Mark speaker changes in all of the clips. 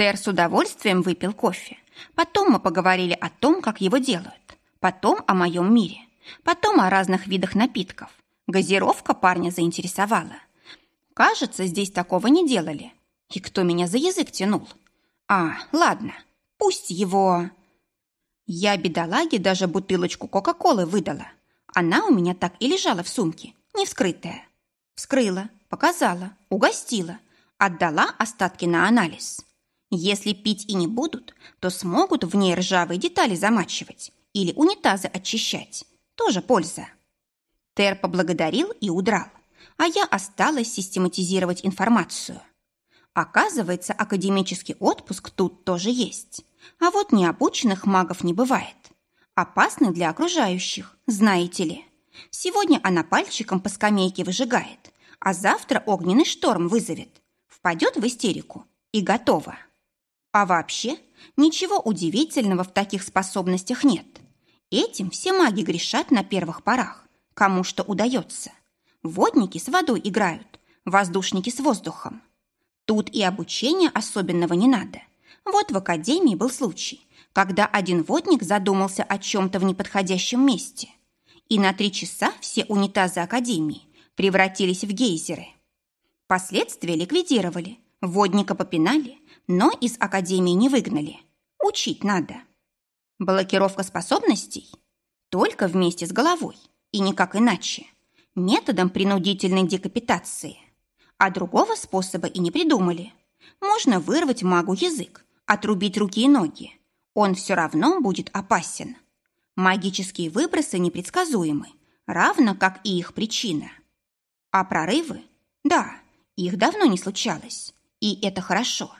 Speaker 1: Тер с удовольствием выпил кофе. Потом мы поговорили о том, как его делают. Потом о моем мире. Потом о разных видах напитков. Газировка парня заинтересовала. Кажется, здесь такого не делали. И кто меня за язык тянул? А, ладно, пусть его... Я бедолаге даже бутылочку Кока-Колы выдала. Она у меня так и лежала в сумке, не вскрытая. Вскрыла, показала, угостила, отдала остатки на анализ. Если пить и не будут, то смогут в ней ржавые детали замачивать или унитазы очищать. Тоже польза. Тер поблагодарил и удрал, а я осталась систематизировать информацию. Оказывается, академический отпуск тут тоже есть. А вот необученных магов не бывает. Опасны для окружающих, знаете ли. Сегодня она пальчиком по скамейке выжигает, а завтра огненный шторм вызовет. Впадет в истерику и готово. А вообще, ничего удивительного в таких способностях нет. Этим все маги грешат на первых порах, кому что удается. Водники с водой играют, воздушники с воздухом. Тут и обучения особенного не надо. Вот в академии был случай, когда один водник задумался о чем-то в неподходящем месте. И на три часа все унитазы академии превратились в гейзеры. Последствия ликвидировали, водника попинали, но из академии не выгнали. Учить надо. Блокировка способностей? Только вместе с головой и никак иначе. Методом принудительной декапитации. А другого способа и не придумали. Можно вырвать магу язык, отрубить руки и ноги. Он все равно будет опасен. Магические выбросы непредсказуемы, равно как и их причина. А прорывы? Да, их давно не случалось. И это хорошо.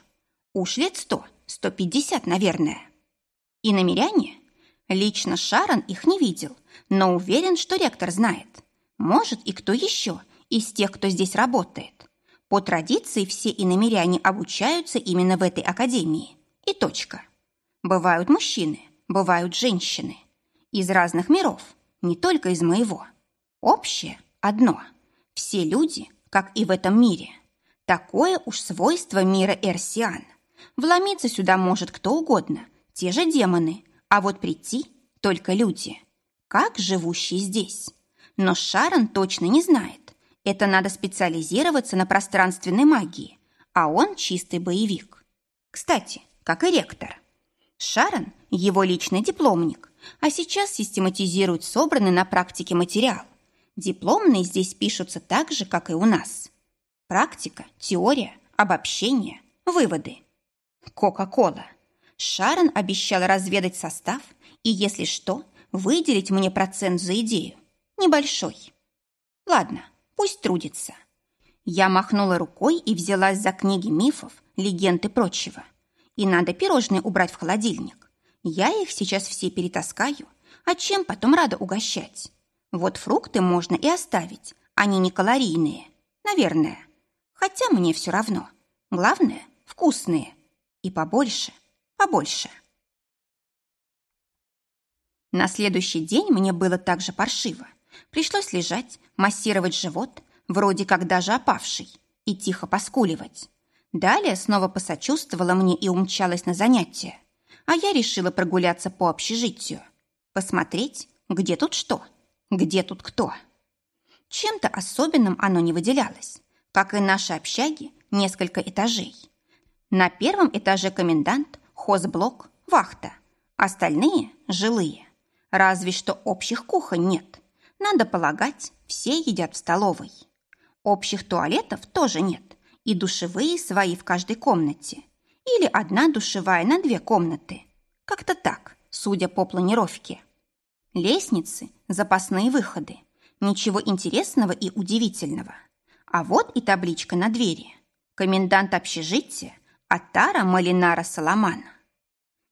Speaker 1: Уж лет сто, сто пятьдесят, наверное. И намеряне? Лично Шарон их не видел, но уверен, что ректор знает. Может, и кто еще из тех, кто здесь работает. По традиции все иномеряне обучаются именно в этой академии. И точка. Бывают мужчины, бывают женщины. Из разных миров, не только из моего. Общее одно. Все люди, как и в этом мире. Такое уж свойство мира Эрсиан. Вломиться сюда может кто угодно, те же демоны, а вот прийти только люди, как живущие здесь. Но Шарон точно не знает. Это надо специализироваться на пространственной магии, а он чистый боевик. Кстати, как и ректор. Шарон – его личный дипломник, а сейчас систематизирует собранный на практике материал. Дипломные здесь пишутся так же, как и у нас. Практика, теория, обобщение, выводы – Кока-кола. Шарон обещал разведать состав и, если что, выделить мне процент за идею. Небольшой. Ладно, пусть трудится. Я махнула рукой и взялась за книги мифов, легенд и прочего. И надо пирожные убрать в холодильник. Я их сейчас все перетаскаю, а чем потом рада угощать? Вот фрукты можно и оставить, они не калорийные, наверное. Хотя мне все равно. Главное – вкусные – и побольше, побольше. На следующий день мне было так же паршиво. Пришлось лежать, массировать живот, вроде как даже опавший, и тихо поскуливать. Далее снова посочувствовала мне и умчалась на занятия. А я решила прогуляться по общежитию. Посмотреть, где тут что, где тут кто. Чем-то особенным оно не выделялось. Как и наши общаги, несколько этажей. На первом этаже комендант, хозблок, вахта. Остальные – жилые. Разве что общих кухонь нет. Надо полагать, все едят в столовой. Общих туалетов тоже нет. И душевые свои в каждой комнате. Или одна душевая на две комнаты. Как-то так, судя по планировке. Лестницы, запасные выходы. Ничего интересного и удивительного. А вот и табличка на двери. Комендант общежития Атара Малинара Саламана.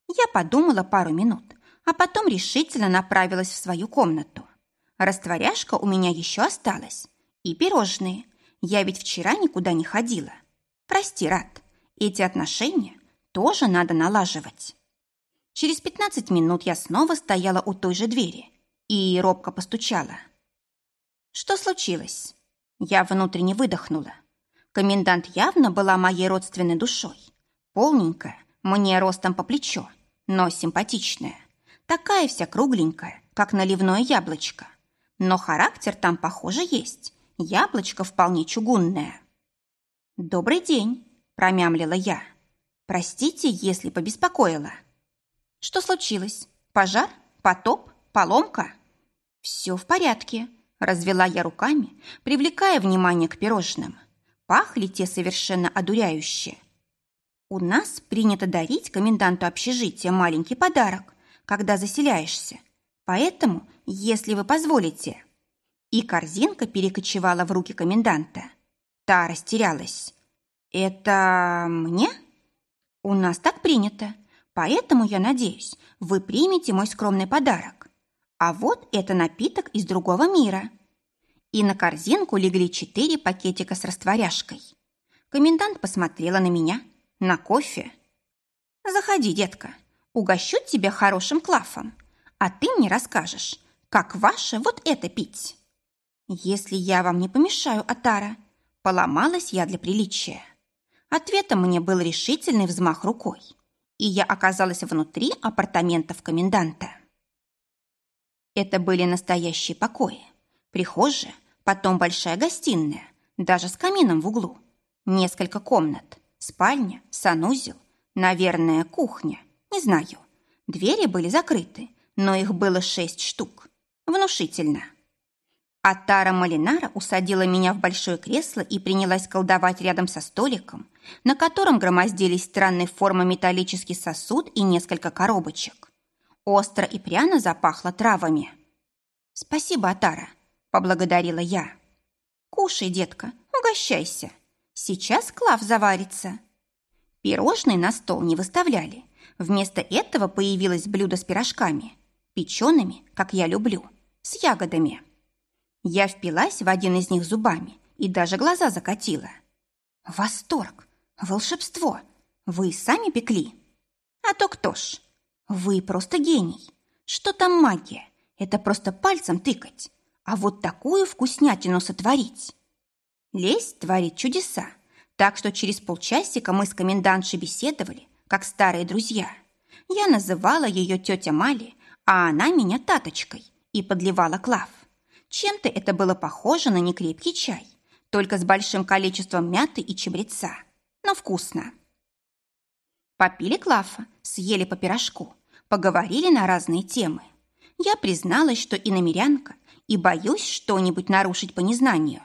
Speaker 1: Я подумала пару минут, а потом решительно направилась в свою комнату. Растворяшка у меня еще осталась. И пирожные. Я ведь вчера никуда не ходила. Прости, Рад, эти отношения тоже надо налаживать. Через пятнадцать минут я снова стояла у той же двери и робко постучала. Что случилось? Я внутренне выдохнула. Комендант явно была моей родственной душой. Полненькая, мне ростом по плечо, но симпатичная. Такая вся кругленькая, как наливное яблочко. Но характер там, похоже, есть. Яблочко вполне чугунное. «Добрый день», – промямлила я. «Простите, если побеспокоила». «Что случилось? Пожар? Потоп? Поломка?» «Все в порядке», – развела я руками, привлекая внимание к пирожным. Пахли те совершенно одуряюще. «У нас принято дарить коменданту общежития маленький подарок, когда заселяешься. Поэтому, если вы позволите...» И корзинка перекочевала в руки коменданта. Та растерялась. «Это мне?» «У нас так принято, поэтому, я надеюсь, вы примете мой скромный подарок. А вот это напиток из другого мира». И на корзинку легли четыре пакетика с растворяшкой. Комендант посмотрела на меня, на кофе. «Заходи, детка, угощу тебя хорошим клафом, а ты мне расскажешь, как ваше вот это пить?» «Если я вам не помешаю, Атара», поломалась я для приличия. Ответом мне был решительный взмах рукой, и я оказалась внутри апартаментов коменданта. Это были настоящие покои. Прихожая, потом большая гостиная, даже с камином в углу. Несколько комнат, спальня, санузел, наверное, кухня, не знаю. Двери были закрыты, но их было шесть штук. Внушительно. А Тара Малинара усадила меня в большое кресло и принялась колдовать рядом со столиком, на котором громоздились странной формы металлический сосуд и несколько коробочек. Остро и пряно запахло травами. «Спасибо, Атара», — поблагодарила я. «Кушай, детка, угощайся. Сейчас клав заварится». Пирожные на стол не выставляли. Вместо этого появилось блюдо с пирожками, печеными, как я люблю, с ягодами. Я впилась в один из них зубами и даже глаза закатила. Восторг! Волшебство! Вы сами пекли? А то кто ж? Вы просто гений. Что там магия? Это просто пальцем тыкать. А вот такую вкуснятину сотворить. Лесть творит чудеса. Так что через полчасика мы с комендантшей беседовали, как старые друзья. Я называла ее тетя Мали, а она меня таточкой и подливала клав. Чем-то это было похоже на некрепкий чай, только с большим количеством мяты и чабреца. Но вкусно. Попили клафа, съели по пирожку, поговорили на разные темы. Я призналась, что иномерянка, и боюсь что-нибудь нарушить по незнанию.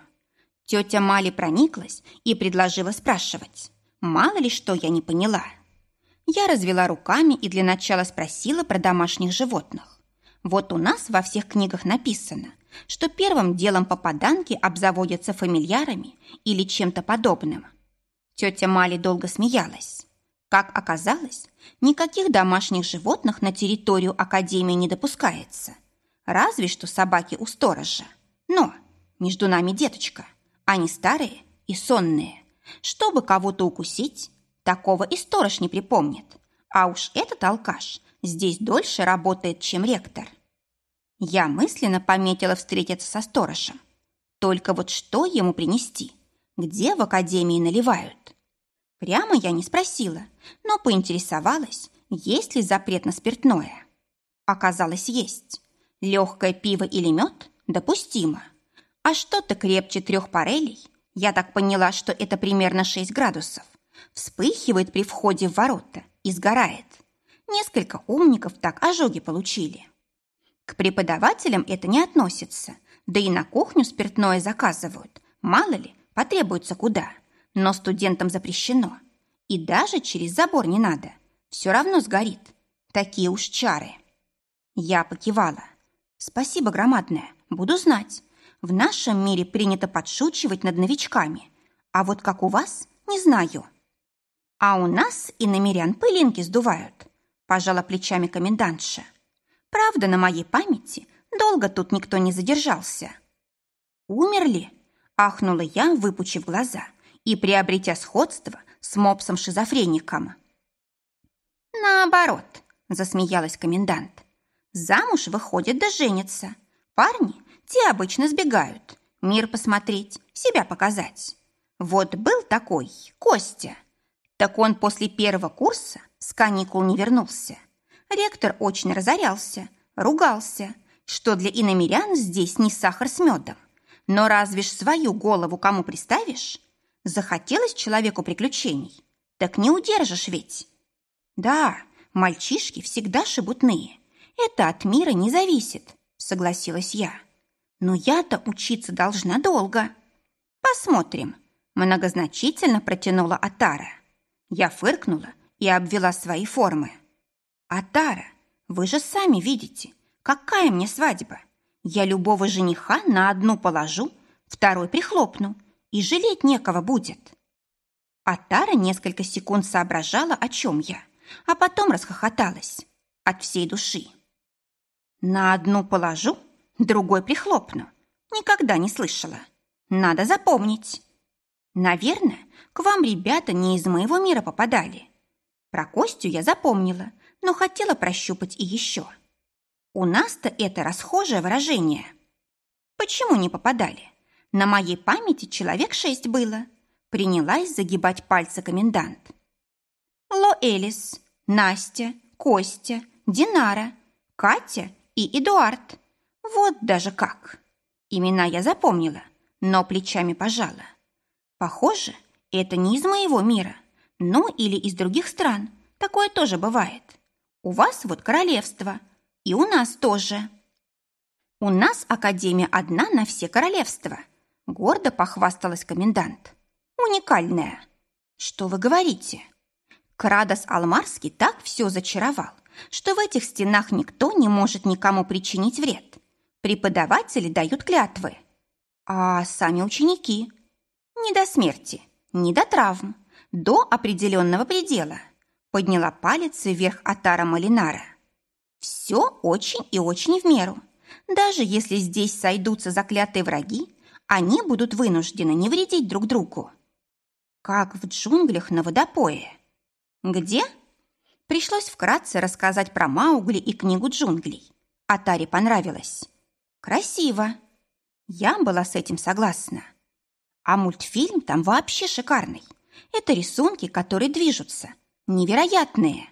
Speaker 1: Тетя Мали прониклась и предложила спрашивать. Мало ли что я не поняла. Я развела руками и для начала спросила про домашних животных. Вот у нас во всех книгах написано – что первым делом попаданки обзаводятся фамильярами или чем-то подобным. Тетя Мали долго смеялась. Как оказалось, никаких домашних животных на территорию Академии не допускается. Разве что собаки у сторожа. Но, между нами, деточка, они старые и сонные. Чтобы кого-то укусить, такого и сторож не припомнит. А уж этот алкаш здесь дольше работает, чем ректор. Я мысленно пометила встретиться со сторожем. Только вот что ему принести? Где в академии наливают? Прямо я не спросила, но поинтересовалась, есть ли запрет на спиртное. Оказалось, есть. Легкое пиво или мед допустимо. А что-то крепче трех парелей, я так поняла, что это примерно 6 градусов, вспыхивает при входе в ворота и сгорает. Несколько умников так ожоги получили. К преподавателям это не относится, да и на кухню спиртное заказывают. Мало ли, потребуется куда. Но студентам запрещено. И даже через забор не надо. Все равно сгорит. Такие уж чары. Я покивала. Спасибо громадное. Буду знать. В нашем мире принято подшучивать над новичками. А вот как у вас, не знаю. А у нас и намерян пылинки сдувают. Пожала плечами комендантша. Правда, на моей памяти долго тут никто не задержался. Умерли? Ахнула я, выпучив глаза и приобретя сходство с мопсом-шизофреником. Наоборот, засмеялась комендант. Замуж выходят да женятся. Парни, те обычно сбегают. Мир посмотреть, себя показать. Вот был такой Костя. Так он после первого курса с каникул не вернулся. Ректор очень разорялся, ругался, что для иномерян здесь не сахар с медом. Но разве ж свою голову кому приставишь? Захотелось человеку приключений? Так не удержишь ведь. Да, мальчишки всегда шебутные. Это от мира не зависит, согласилась я. Но я-то учиться должна долго. Посмотрим, многозначительно протянула Атара. Я фыркнула и обвела свои формы. Атара, вы же сами видите, какая мне свадьба. Я любого жениха на одну положу, второй прихлопну, и жалеть некого будет. А Тара несколько секунд соображала, о чем я, а потом расхохоталась от всей души. На одну положу, другой прихлопну. Никогда не слышала. Надо запомнить. Наверное, к вам ребята не из моего мира попадали. Про Костю я запомнила, но хотела прощупать и еще. — у нас-то это расхожее выражение. Почему не попадали? На моей памяти человек шесть было. Принялась загибать пальцы комендант. Ло Элис, Настя, Костя, Динара, Катя и Эдуард. Вот даже как. Имена я запомнила, но плечами пожала. Похоже, это не из моего мира, ну или из других стран. Такое тоже бывает. У вас вот королевство – и у нас тоже. У нас академия одна на все королевства. Гордо похвасталась комендант. Уникальная. Что вы говорите? Крадос Алмарский так все зачаровал, что в этих стенах никто не может никому причинить вред. Преподаватели дают клятвы. А сами ученики? Не до смерти, не до травм, до определенного предела. Подняла палец вверх Атара Малинара. Все очень и очень в меру. Даже если здесь сойдутся заклятые враги, они будут вынуждены не вредить друг другу. Как в джунглях на водопое. Где? Пришлось вкратце рассказать про Маугли и книгу джунглей. А Таре понравилось. Красиво. Я была с этим согласна. А мультфильм там вообще шикарный. Это рисунки, которые движутся. Невероятные.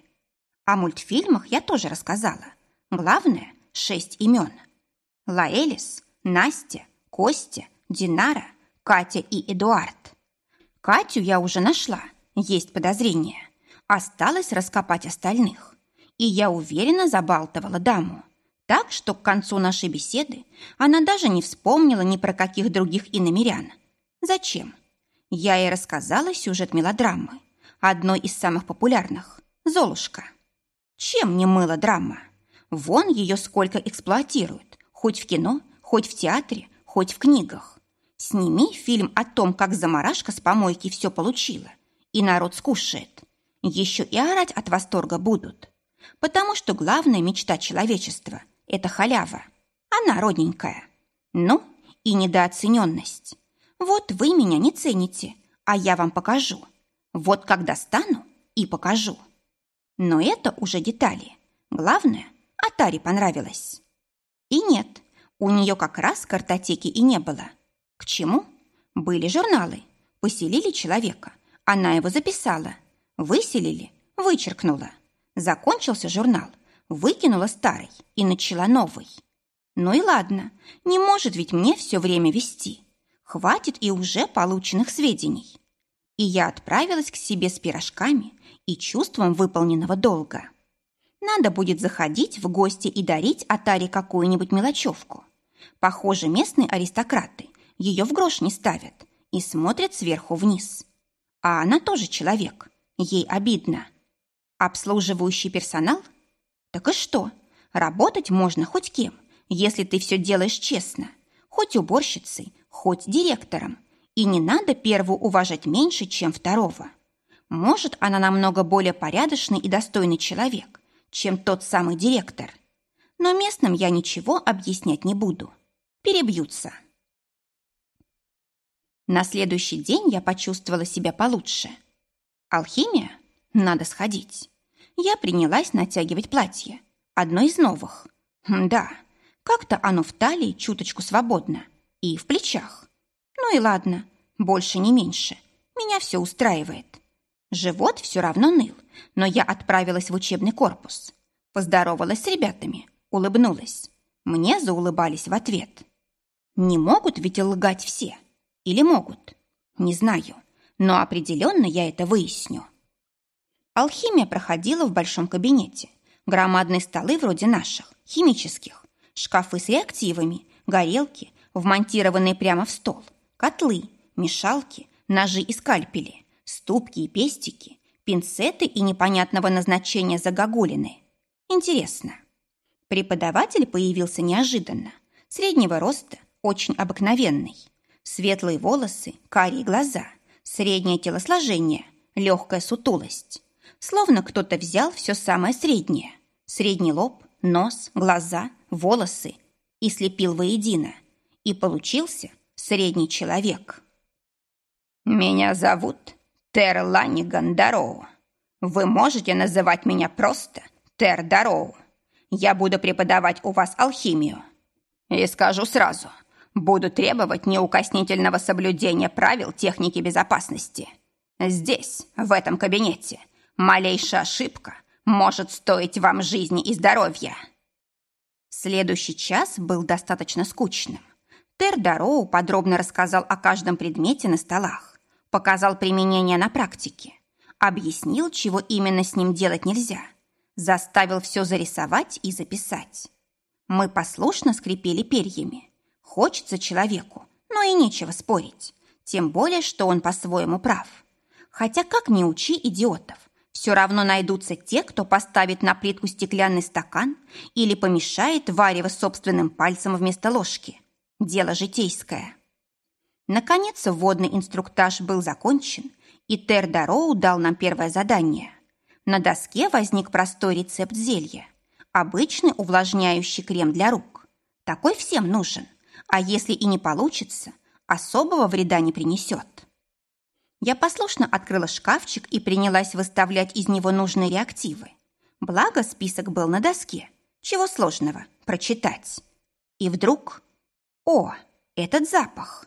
Speaker 1: О мультфильмах я тоже рассказала. Главное – шесть имен. Лаэлис, Настя, Костя, Динара, Катя и Эдуард. Катю я уже нашла, есть подозрение. Осталось раскопать остальных. И я уверенно забалтывала даму. Так что к концу нашей беседы она даже не вспомнила ни про каких других иномерян. Зачем? Я ей рассказала сюжет мелодрамы, одной из самых популярных – «Золушка». Чем не мылодрама? Вон ее сколько эксплуатируют. Хоть в кино, хоть в театре, хоть в книгах. Сними фильм о том, как заморашка с помойки все получила. И народ скушает. Еще и орать от восторга будут. Потому что главная мечта человечества – это халява. Она родненькая. Ну, и недооцененность. Вот вы меня не цените, а я вам покажу. Вот когда стану и покажу. Но это уже детали. Главное, Атаре понравилось. И нет, у нее как раз картотеки и не было. К чему? Были журналы. Поселили человека. Она его записала. Выселили, вычеркнула. Закончился журнал. Выкинула старый и начала новый. Ну и ладно, не может ведь мне все время вести. Хватит и уже полученных сведений. И я отправилась к себе с пирожками и чувством выполненного долга. Надо будет заходить в гости и дарить Атаре какую-нибудь мелочевку. Похоже, местные аристократы ее в грош не ставят и смотрят сверху вниз. А она тоже человек, ей обидно. Обслуживающий персонал? Так и что? Работать можно хоть кем, если ты все делаешь честно. Хоть уборщицей, хоть директором. И не надо первого уважать меньше, чем второго. Может, она намного более порядочный и достойный человек, чем тот самый директор. Но местным я ничего объяснять не буду. Перебьются. На следующий день я почувствовала себя получше. Алхимия? Надо сходить. Я принялась натягивать платье. Одно из новых. Да, как-то оно в талии чуточку свободно. И в плечах. Ну и ладно, больше не меньше. Меня все устраивает. Живот все равно ныл, но я отправилась в учебный корпус. Поздоровалась с ребятами, улыбнулась. Мне заулыбались в ответ. Не могут ведь лгать все. Или могут? Не знаю, но определенно я это выясню. Алхимия проходила в большом кабинете. Громадные столы вроде наших, химических, шкафы с реактивами, горелки, вмонтированные прямо в стол, котлы, мешалки, ножи и скальпели, ступки и пестики, пинцеты и непонятного назначения загогулины. Интересно. Преподаватель появился неожиданно. Среднего роста, очень обыкновенный. Светлые волосы, карие глаза, среднее телосложение, легкая сутулость. Словно кто-то взял все самое среднее. Средний лоб, нос, глаза, волосы и слепил воедино. И получился средний человек. «Меня зовут Тер Ланниган Дароу. Вы можете называть меня просто Тер Дароу. Я буду преподавать у вас алхимию. И скажу сразу, буду требовать неукоснительного соблюдения правил техники безопасности. Здесь, в этом кабинете – Малейшая ошибка может стоить вам жизни и здоровья. Следующий час был достаточно скучным. Тер Дароу подробно рассказал о каждом предмете на столах, показал применение на практике, объяснил, чего именно с ним делать нельзя, заставил все зарисовать и записать. Мы послушно скрипели перьями. Хочется человеку, но и нечего спорить, тем более, что он по-своему прав. Хотя как не учи идиотов, все равно найдутся те, кто поставит на плитку стеклянный стакан или помешает варево собственным пальцем вместо ложки. Дело житейское. Наконец, водный инструктаж был закончен, и Тер Дароу дал нам первое задание. На доске возник простой рецепт зелья. Обычный увлажняющий крем для рук. Такой всем нужен. А если и не получится, особого вреда не принесет. Я послушно открыла шкафчик и принялась выставлять из него нужные реактивы. Благо, список был на доске. Чего сложного прочитать. И вдруг... О, этот запах!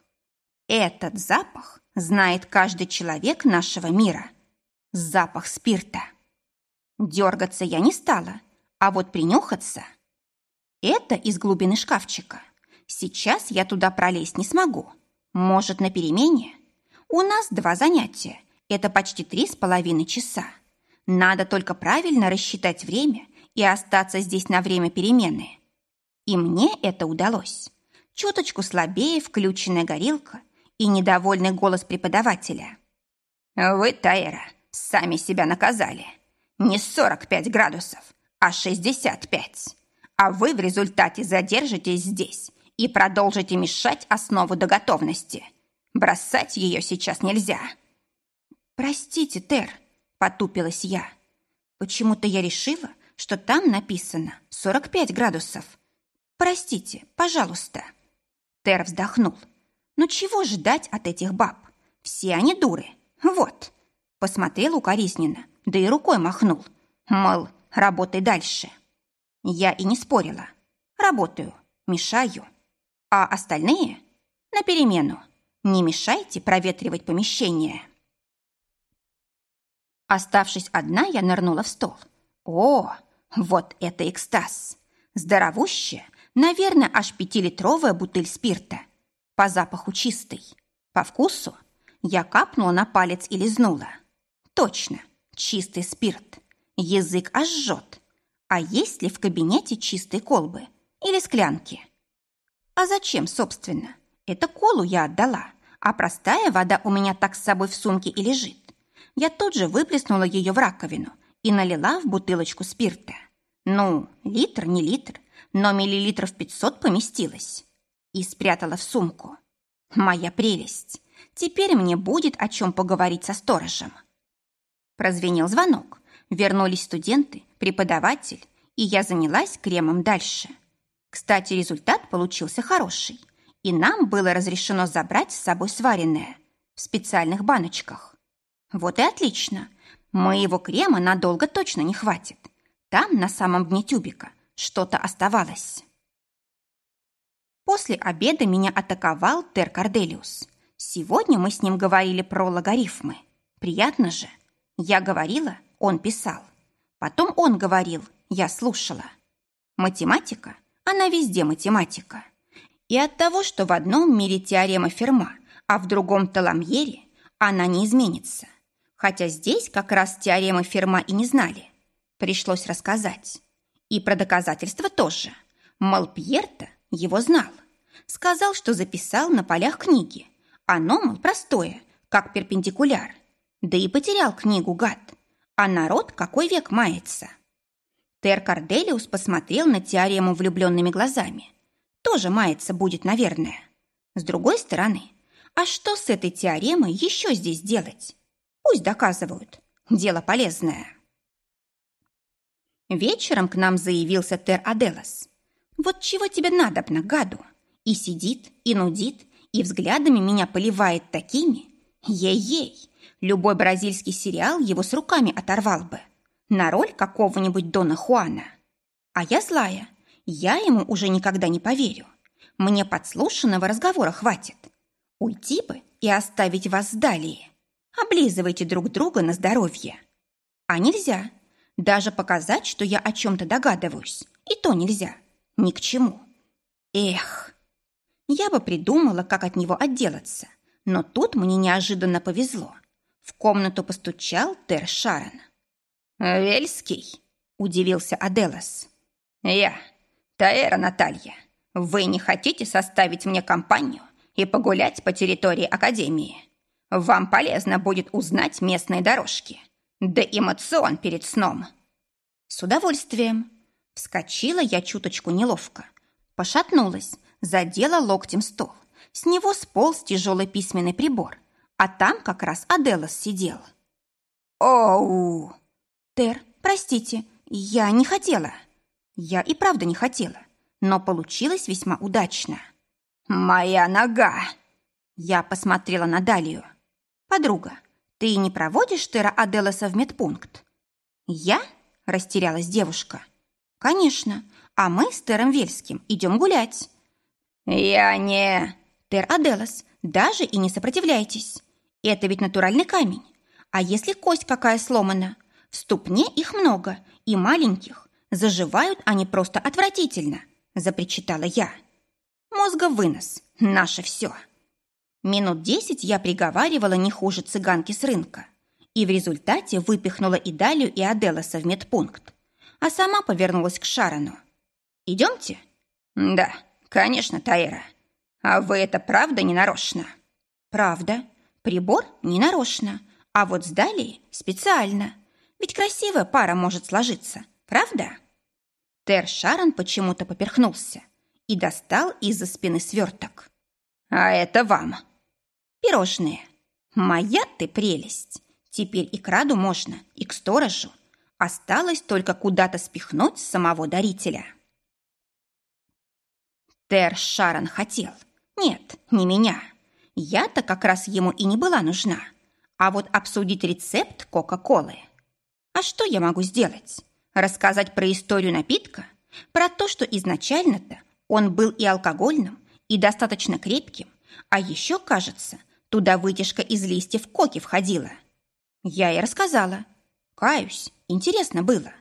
Speaker 1: Этот запах знает каждый человек нашего мира. Запах спирта. Дергаться я не стала, а вот принюхаться... Это из глубины шкафчика. Сейчас я туда пролезть не смогу. Может, на перемене? У нас два занятия. Это почти три с половиной часа. Надо только правильно рассчитать время и остаться здесь на время перемены. И мне это удалось. Чуточку слабее включенная горилка и недовольный голос преподавателя. «Вы, Тайра, сами себя наказали. Не 45 градусов, а 65. А вы в результате задержитесь здесь и продолжите мешать основу до готовности. Бросать ее сейчас нельзя. Простите, Тер, потупилась я. Почему-то я решила, что там написано 45 градусов. Простите, пожалуйста. Тер вздохнул. Ну чего ждать от этих баб? Все они дуры. Вот. Посмотрел укоризненно, да и рукой махнул. Мол, работай дальше. Я и не спорила. Работаю, мешаю. А остальные — на перемену. Не мешайте проветривать помещение. Оставшись одна, я нырнула в стол. О, вот это экстаз! Здоровущая, наверное, аж пятилитровая бутыль спирта. По запаху чистый. По вкусу я капнула на палец и лизнула. Точно, чистый спирт. Язык аж жжет. А есть ли в кабинете чистые колбы или склянки? А зачем, собственно? Это колу я отдала а простая вода у меня так с собой в сумке и лежит. Я тут же выплеснула ее в раковину и налила в бутылочку спирта. Ну, литр, не литр, но миллилитров пятьсот поместилось. И спрятала в сумку. Моя прелесть. Теперь мне будет о чем поговорить со сторожем. Прозвенел звонок. Вернулись студенты, преподаватель, и я занялась кремом дальше. Кстати, результат получился хороший – и нам было разрешено забрать с собой сваренное в специальных баночках. Вот и отлично. Моего крема надолго точно не хватит. Там, на самом дне тюбика, что-то оставалось. После обеда меня атаковал Тер Корделиус. Сегодня мы с ним говорили про логарифмы. Приятно же. Я говорила, он писал. Потом он говорил, я слушала. Математика, она везде математика. И от того, что в одном мире теорема Ферма, а в другом Таламьере, она не изменится. Хотя здесь как раз теоремы Ферма и не знали. Пришлось рассказать. И про доказательства тоже. Мол, Пьер-то его знал. Сказал, что записал на полях книги. Оно, мол, простое, как перпендикуляр. Да и потерял книгу, гад. А народ какой век мается. Тер Корделиус посмотрел на теорему влюбленными глазами. Тоже мается будет, наверное. С другой стороны, а что с этой теоремой еще здесь делать? Пусть доказывают. Дело полезное. Вечером к нам заявился Тер Аделас. Вот чего тебе надобно, гаду? И сидит, и нудит, и взглядами меня поливает такими. Ей-ей, любой бразильский сериал его с руками оторвал бы. На роль какого-нибудь Дона Хуана. А я злая. Я ему уже никогда не поверю. Мне подслушанного разговора хватит. Уйти бы и оставить вас далее. Облизывайте друг друга на здоровье. А нельзя. Даже показать, что я о чем-то догадываюсь. И то нельзя. Ни к чему. Эх. Я бы придумала, как от него отделаться. Но тут мне неожиданно повезло. В комнату постучал Тер Шарон. «Вельский?» – удивился Аделас. «Я, Таэра Наталья. Вы не хотите составить мне компанию и погулять по территории Академии? Вам полезно будет узнать местные дорожки. Да и мацион перед сном». «С удовольствием». Вскочила я чуточку неловко. Пошатнулась, задела локтем стол. С него сполз тяжелый письменный прибор, а там как раз Аделос сидел. «Оу!» «Тер, простите, я не хотела». Я и правда не хотела, но получилось весьма удачно. «Моя нога!» Я посмотрела на Далию. «Подруга, ты не проводишь Тера Аделоса в медпункт?» «Я?» – растерялась девушка. «Конечно, а мы с Тером Вельским идем гулять». «Я не...» «Тер Аделос, даже и не сопротивляйтесь. Это ведь натуральный камень. А если кость какая сломана? В ступне их много, и маленьких. Заживают они просто отвратительно», – запричитала я. «Мозга вынос. Наше все». Минут десять я приговаривала не хуже цыганки с рынка. И в результате выпихнула и Далию, и Аделоса в медпункт. А сама повернулась к Шарону. «Идемте?» «Да, конечно, Таира. А вы это правда не нарочно?» «Правда. Прибор не нарочно. А вот с Далией специально. Ведь красивая пара может сложиться, правда?» Тер Шарон почему-то поперхнулся и достал из-за спины сверток. «А это вам!» Пирожные. Моя ты прелесть. Теперь и к Раду можно, и к сторожу. Осталось только куда-то спихнуть самого дарителя. Тер Шарон хотел. Нет, не меня. Я-то как раз ему и не была нужна. А вот обсудить рецепт Кока-Колы. А что я могу сделать? Рассказать про историю напитка? Про то, что изначально-то он был и алкогольным, и достаточно крепким, а еще, кажется, Туда вытяжка из листьев коки входила. Я и рассказала. Каюсь, интересно было.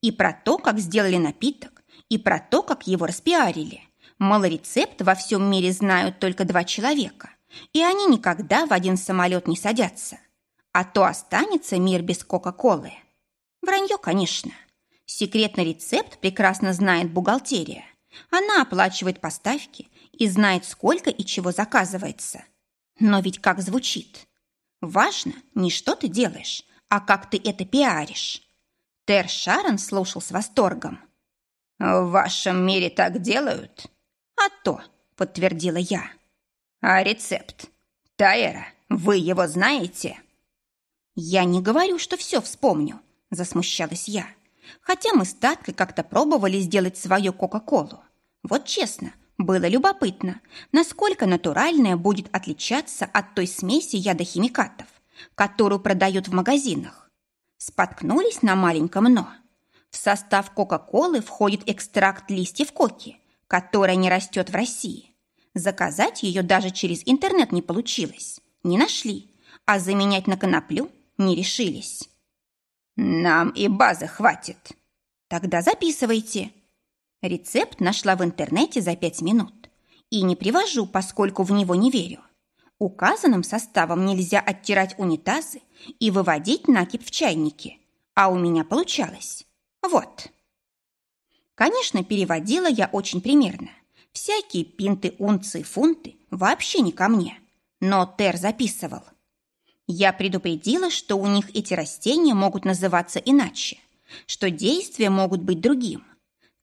Speaker 1: И про то, как сделали напиток, и про то, как его распиарили. Мало рецепт во всем мире знают только два человека, и они никогда в один самолет не садятся. А то останется мир без Кока-Колы. Вранье, конечно. Секретный рецепт прекрасно знает бухгалтерия. Она оплачивает поставки и знает, сколько и чего заказывается – но ведь как звучит? Важно не что ты делаешь, а как ты это пиаришь. Тер Шарон слушал с восторгом. «В вашем мире так делают?» «А то», — подтвердила я. «А рецепт? Тайера, вы его знаете?» «Я не говорю, что все вспомню», — засмущалась я. «Хотя мы с Таткой как-то пробовали сделать свою Кока-Колу. Вот честно, было любопытно, насколько натуральная будет отличаться от той смеси ядохимикатов, которую продают в магазинах. Споткнулись на маленьком «но». В состав Кока-Колы входит экстракт листьев коки, которая не растет в России. Заказать ее даже через интернет не получилось. Не нашли, а заменять на коноплю не решились. Нам и базы хватит. Тогда записывайте. Рецепт нашла в интернете за пять минут. И не привожу, поскольку в него не верю. Указанным составом нельзя оттирать унитазы и выводить накипь в чайнике. А у меня получалось. Вот. Конечно, переводила я очень примерно. Всякие пинты, унции, фунты вообще не ко мне. Но Тер записывал. Я предупредила, что у них эти растения могут называться иначе, что действия могут быть другим.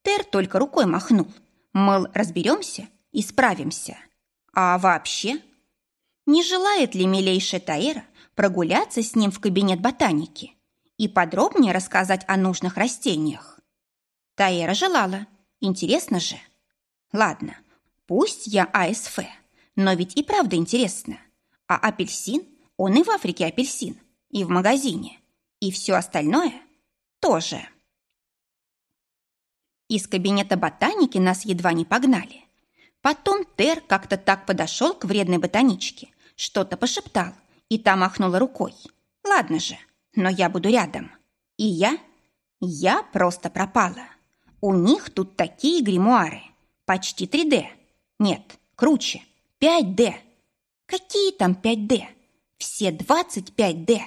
Speaker 1: Тер только рукой махнул. Мол, разберемся и справимся. А вообще не желает ли милейшая Таэра прогуляться с ним в кабинет ботаники и подробнее рассказать о нужных растениях? Таэра желала. Интересно же. Ладно, пусть я АСФ, но ведь и правда интересно. А апельсин, он и в Африке апельсин, и в магазине, и все остальное тоже. Из кабинета ботаники нас едва не погнали. Потом Тер как-то так подошел к вредной ботаничке, что-то пошептал, и та махнула рукой. Ладно же, но я буду рядом. И я? Я просто пропала. У них тут такие гримуары. Почти 3D. Нет, круче. 5D. Какие там 5D? Все 25D.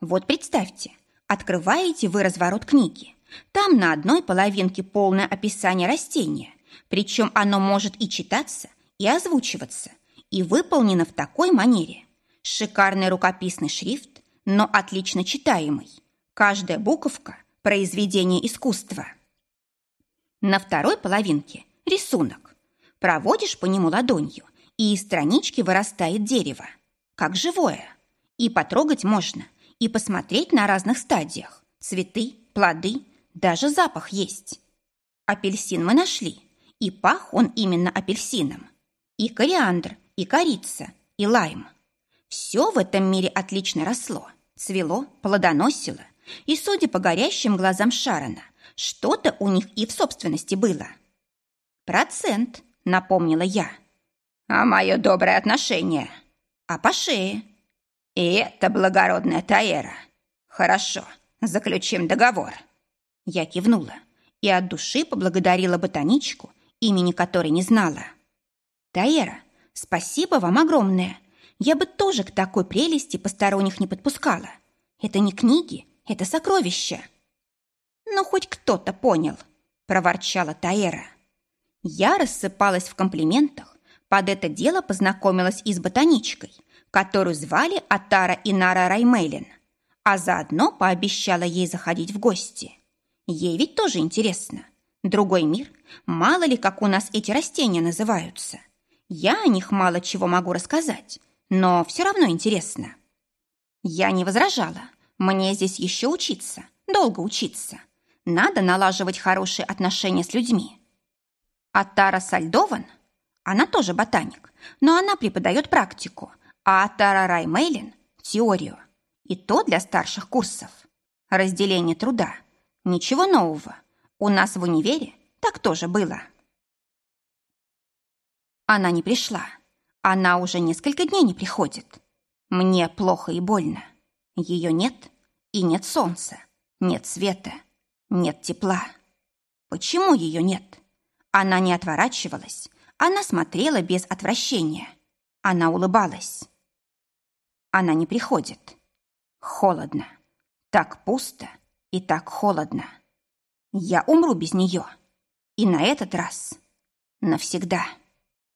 Speaker 1: Вот представьте, открываете вы разворот книги. Там на одной половинке полное описание растения, причем оно может и читаться, и озвучиваться, и выполнено в такой манере. Шикарный рукописный шрифт, но отлично читаемый. Каждая буковка – произведение искусства. На второй половинке – рисунок. Проводишь по нему ладонью, и из странички вырастает дерево, как живое. И потрогать можно, и посмотреть на разных стадиях. Цветы, плоды, даже запах есть. Апельсин мы нашли, и пах он именно апельсином. И кориандр, и корица, и лайм. Все в этом мире отлично росло, цвело, плодоносило, и, судя по горящим глазам Шарона, что-то у них и в собственности было. «Процент», — напомнила я. «А мое доброе отношение?» «А по шее?» «И это благородная Таэра. Хорошо, заключим договор». Я кивнула и от души поблагодарила ботаничку, имени которой не знала. «Таэра, Спасибо вам огромное. Я бы тоже к такой прелести посторонних не подпускала. Это не книги, это сокровища. Но хоть кто-то понял, проворчала Таэра. Я рассыпалась в комплиментах. Под это дело познакомилась и с ботаничкой, которую звали Атара Инара Раймейлин, а заодно пообещала ей заходить в гости. Ей ведь тоже интересно. Другой мир, мало ли, как у нас эти растения называются – я о них мало чего могу рассказать, но все равно интересно. Я не возражала. Мне здесь еще учиться, долго учиться. Надо налаживать хорошие отношения с людьми. А Тара Сальдован, она тоже ботаник, но она преподает практику, а Тара Раймейлин – теорию. И то для старших курсов. Разделение труда. Ничего нового. У нас в универе так тоже было. Она не пришла. Она уже несколько дней не приходит. Мне плохо и больно. Ее нет, и нет солнца, нет света, нет тепла. Почему ее нет? Она не отворачивалась, она смотрела без отвращения. Она улыбалась. Она не приходит. Холодно. Так пусто и так холодно. Я умру без нее. И на этот раз навсегда.